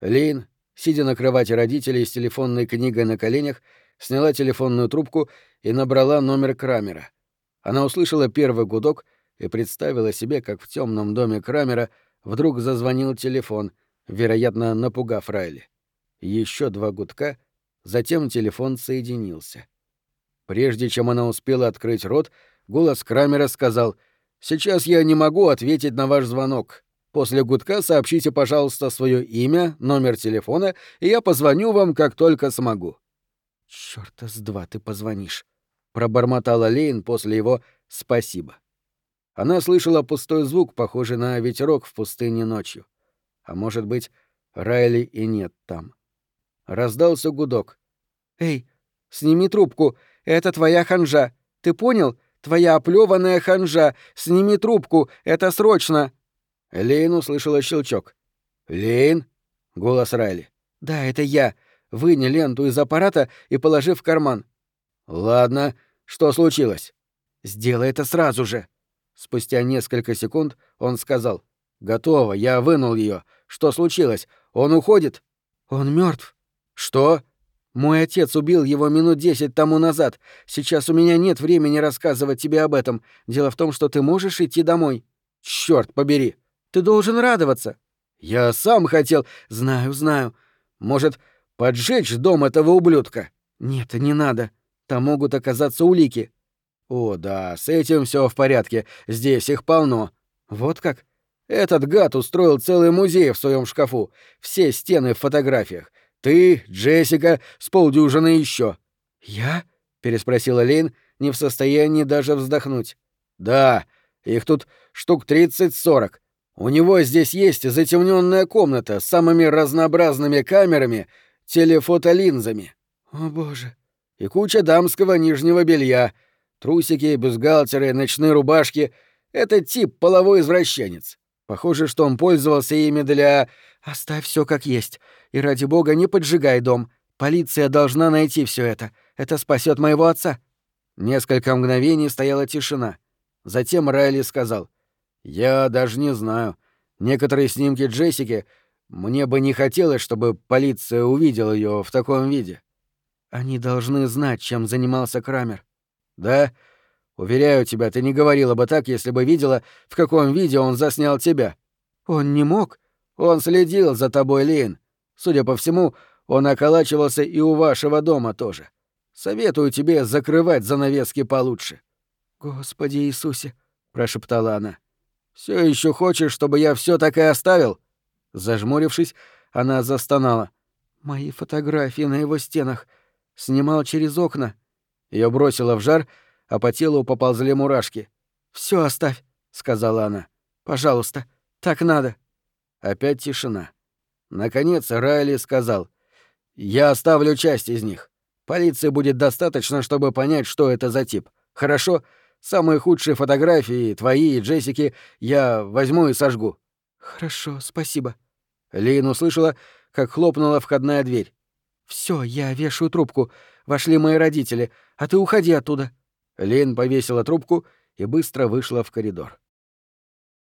Лин, сидя на кровати родителей с телефонной книгой на коленях, сняла телефонную трубку и набрала номер Крамера. Она услышала первый гудок и представила себе, как в темном доме Крамера вдруг зазвонил телефон, вероятно, напугав Райли. Еще два гудка, затем телефон соединился. Прежде чем она успела открыть рот, голос Крамера сказал «Сейчас я не могу ответить на ваш звонок. После гудка сообщите, пожалуйста, свое имя, номер телефона, и я позвоню вам, как только смогу». «Чёрта с два ты позвонишь», — пробормотала Лейн после его «спасибо». Она слышала пустой звук, похожий на ветерок в пустыне ночью. А может быть, Райли и нет там. Раздался гудок. «Эй, сними трубку, это твоя ханжа. Ты понял? Твоя оплеванная ханжа. Сними трубку, это срочно!» Лейн услышала щелчок. «Лейн?» — голос Райли. «Да, это я. Выни ленту из аппарата и положи в карман». «Ладно. Что случилось?» «Сделай это сразу же». Спустя несколько секунд он сказал. «Готово, я вынул ее. Что случилось? Он уходит?» «Он мертв. «Что?» «Мой отец убил его минут десять тому назад. Сейчас у меня нет времени рассказывать тебе об этом. Дело в том, что ты можешь идти домой». «Чёрт побери!» «Ты должен радоваться». «Я сам хотел...» «Знаю, знаю. Может, поджечь дом этого ублюдка?» «Нет, не надо. Там могут оказаться улики». «О, да, с этим все в порядке. Здесь их полно». «Вот как?» «Этот гад устроил целый музей в своем шкафу. Все стены в фотографиях. Ты, Джессика, с полдюжины еще. «Я?» — переспросила Лейн, не в состоянии даже вздохнуть. «Да, их тут штук тридцать-сорок. У него здесь есть затемненная комната с самыми разнообразными камерами, телефотолинзами. О боже. И куча дамского нижнего белья, трусики, бюстгальтеры, ночные рубашки. Это тип половой извращенец. Похоже, что он пользовался ими для... Оставь все как есть. И ради бога не поджигай дом. Полиция должна найти все это. Это спасет моего отца. Несколько мгновений стояла тишина. Затем Райли сказал. «Я даже не знаю. Некоторые снимки Джессики... Мне бы не хотелось, чтобы полиция увидела ее в таком виде». «Они должны знать, чем занимался Крамер». «Да? Уверяю тебя, ты не говорила бы так, если бы видела, в каком виде он заснял тебя». «Он не мог?» «Он следил за тобой, Лин. Судя по всему, он околачивался и у вашего дома тоже. Советую тебе закрывать занавески получше». «Господи Иисусе!» — прошептала она. Все еще хочешь, чтобы я все так и оставил?» Зажмурившись, она застонала. «Мои фотографии на его стенах. Снимал через окна». Ее бросило в жар, а по телу поползли мурашки. Все оставь», — сказала она. «Пожалуйста, так надо». Опять тишина. Наконец Райли сказал. «Я оставлю часть из них. Полиции будет достаточно, чтобы понять, что это за тип. Хорошо? Самые худшие фотографии, твои и Джессики, я возьму и сожгу». «Хорошо, спасибо». Лин услышала, как хлопнула входная дверь. Все, я вешаю трубку. Вошли мои родители, а ты уходи оттуда». Лин повесила трубку и быстро вышла в коридор.